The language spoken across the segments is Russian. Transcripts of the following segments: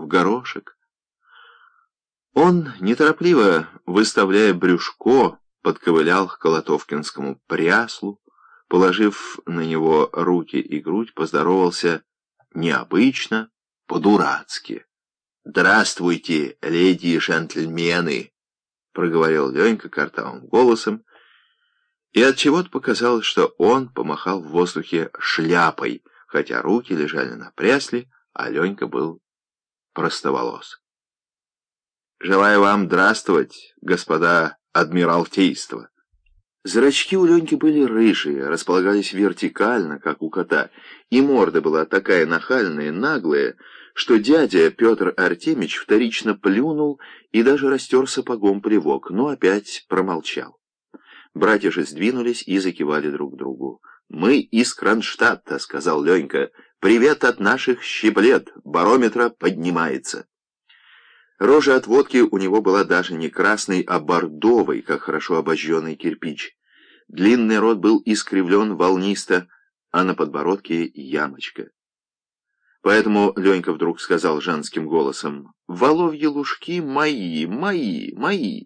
в горошек. Он, неторопливо выставляя брюшко, подковылял к Колотовкинскому пряслу, положив на него руки и грудь, поздоровался необычно, по-дурацки. «Здравствуйте, леди и джентльмены!» — проговорил Ленька картавым голосом, и от чего то показалось, что он помахал в воздухе шляпой, хотя руки лежали на прясле, а Ленька был простоволос. «Желаю вам здравствовать, господа адмиралтейства!» Зрачки у Леньки были рыжие, располагались вертикально, как у кота, и морда была такая нахальная, наглая, что дядя Петр Артемич вторично плюнул и даже растер сапогом плевок, но опять промолчал. Братья же сдвинулись и закивали друг другу. «Мы из Кронштадта», — сказал Ленька. «Привет от наших щеблет, барометра поднимается». Рожа от водки у него была даже не красной, а бордовой, как хорошо обожженный кирпич. Длинный рот был искривлен волнисто, а на подбородке ямочка. Поэтому Ленька вдруг сказал женским голосом «Воловьи лужки мои, мои, мои».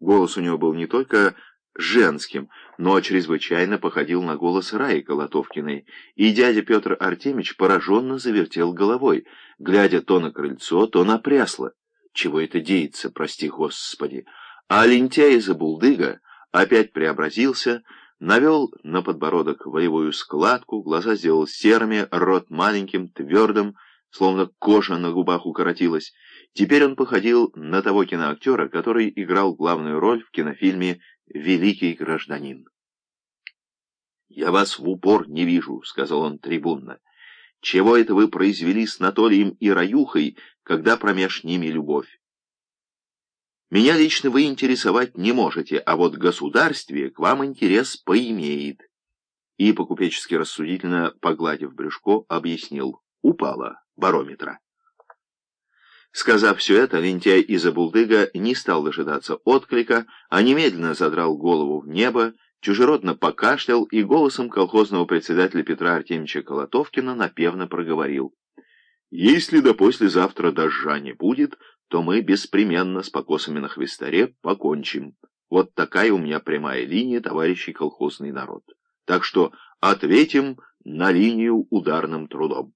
Голос у него был не только женским, но чрезвычайно походил на голос Раи Колотовкиной, и дядя Петр Артемич пораженно завертел головой, глядя то на крыльцо, то на прясло. Чего это деется, прости господи? А лентяй Забулдыга опять преобразился, навел на подбородок воевую складку, глаза сделал серыми, рот маленьким, твердым, словно кожа на губах укоротилась. Теперь он походил на того киноактера, который играл главную роль в кинофильме великий гражданин. «Я вас в упор не вижу», — сказал он трибунно. «Чего это вы произвели с Анатолием и Раюхой, когда промеж ними любовь? Меня лично вы интересовать не можете, а вот государстве к вам интерес поимеет». И, покупечески рассудительно погладив брюшко, объяснил. Упала барометра. Сказав все это, лентяй из Абулдыга не стал дожидаться отклика, а немедленно задрал голову в небо, чужеродно покашлял и голосом колхозного председателя Петра Артемьевича Колотовкина напевно проговорил. «Если до послезавтра дождя не будет, то мы беспременно с покосами на хвистаре покончим. Вот такая у меня прямая линия, товарищи колхозный народ. Так что ответим на линию ударным трудом».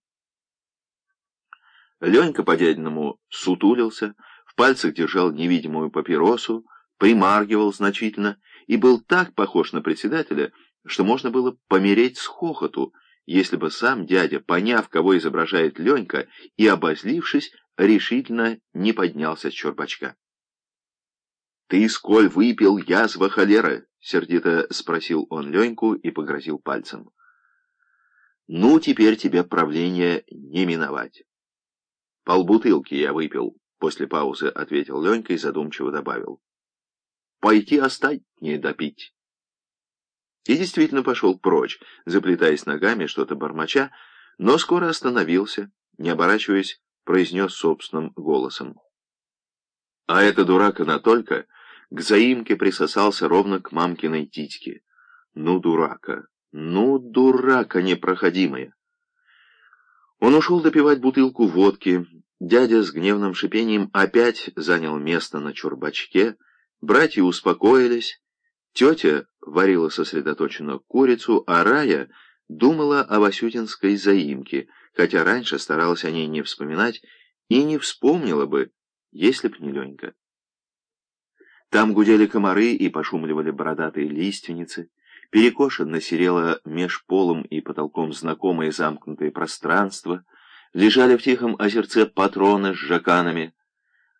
Ленька по-дядиному сутулился, в пальцах держал невидимую папиросу, примаргивал значительно и был так похож на председателя, что можно было помереть с хохоту, если бы сам дядя, поняв, кого изображает Ленька, и обозлившись, решительно не поднялся с чурбачка. «Ты сколь выпил, язва холера?» — сердито спросил он Леньку и погрозил пальцем. «Ну, теперь тебе правление не миновать». «Полбутылки я выпил», — после паузы ответил Ленька и задумчиво добавил. «Пойти остатнее допить». И действительно пошел прочь, заплетаясь ногами, что-то бормоча, но скоро остановился, не оборачиваясь, произнес собственным голосом. А эта дурак Анатолька к заимке присосался ровно к мамкиной титьке. Ну, дурака, ну, дурака непроходимая. Он ушел допивать бутылку водки. Дядя с гневным шипением опять занял место на чурбачке. Братья успокоились. Тетя варила сосредоточенно курицу, а Рая думала о Васютинской заимке, хотя раньше старалась о ней не вспоминать и не вспомнила бы, если б не Ленька. Там гудели комары и пошумливали бородатые лиственницы. Перекошенно серело меж полом и потолком знакомое замкнутое пространство, лежали в тихом озерце патроны с жаканами,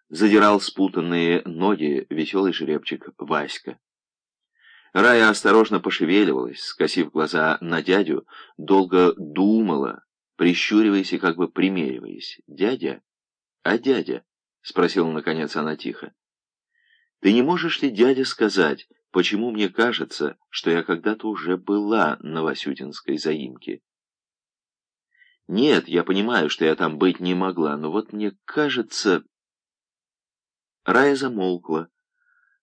задирал спутанные ноги веселый жеребчик Васька. Рая осторожно пошевеливалась, скосив глаза на дядю, долго думала, прищуриваясь и как бы примериваясь. «Дядя? А дядя?» — спросила наконец она тихо. «Ты не можешь ли, дядя, сказать, почему мне кажется, что я когда-то уже была на Васютинской заимке. Нет, я понимаю, что я там быть не могла, но вот мне кажется... Рая замолкла,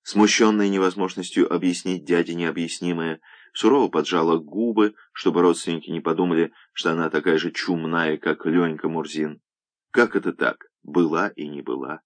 смущенная невозможностью объяснить дяде необъяснимое, сурово поджала губы, чтобы родственники не подумали, что она такая же чумная, как Ленька Мурзин. Как это так? была и не была.